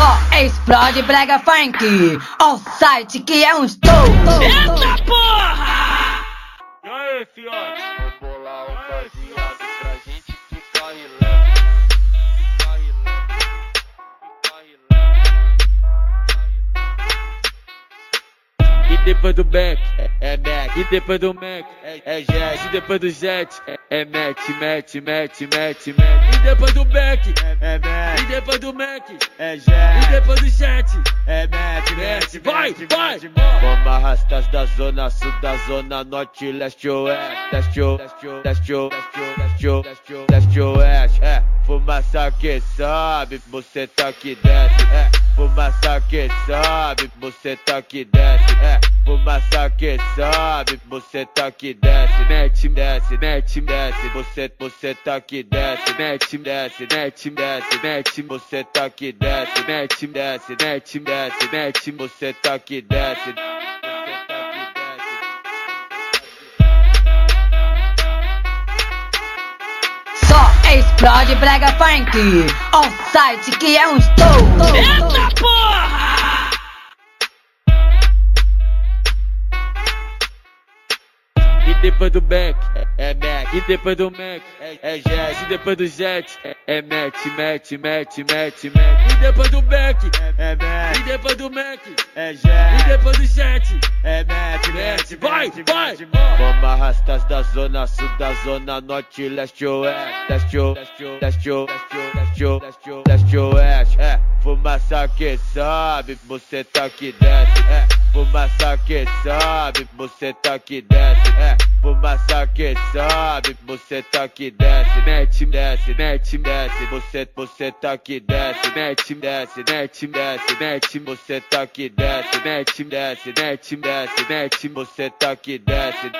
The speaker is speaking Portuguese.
Só explode brega funk, o site que é um estouro. Eita porra! E aí, fiote? Vou bolar um baseado pra gente ficar. E depois do back, é, é Mac. E depois do Mac, é, é Jet. E depois do Jet, é, é Mac, Mac, Mac, Mac, Mac. E depois do back, Mac. Vai, vai! Vamos arrastar da zona sul, da zona norte, leste, oeste, leste, oeste, leste, oeste, leste, oeste, leste, oeste, é. Fumaça que sobe, você tá que desce, é. Fumaça que sobe, você tá que desce, é. Fumaça que sobe, você tá que desce, mete, desce, mete, desce, você, você tá que desce, mete, desce, mete, desce, mete, você tá que desce, mete, desce, mete, desce, mete, você tá que desce. Você tá que desce. Só explode brega funk, o site que é um estouro. Eita porra! Depois do back, é, é Mac. E depois do Mac, é, é Jet. E depois do Jet, é, é Mac, Mac, Mac, Mac, Mac. E depois do back, é, Mac. E depois do Mac, é Jet. E depois do Jet, é Mac, Mac. Vai, vai! Vamos arrastar da zona sul, da zona norte, leste, oeste, leste, oeste, leste, oeste, leste, oeste, leste, oeste, é. Fumaça que sobe, você tá que desce, é. Fumaça que sobe, você tá que desce, é. Fumaça que sobe, você tá que desce, mete, desce, mete, desce, você, você tá que desce, mete, desce, mete, desce, mete, você tá que desce, mete, desce, mete, desce, mete, você tá que desce.